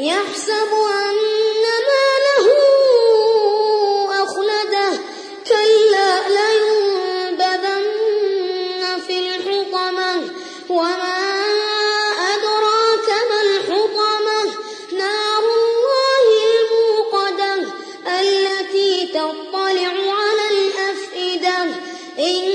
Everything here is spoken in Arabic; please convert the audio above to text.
يحسب أن ماله أخلده كلا لينبذن في الحطمة. وما أدراك ما الحطمة؟ نار الله الموقدة التي تطلع على الأفئدة. إن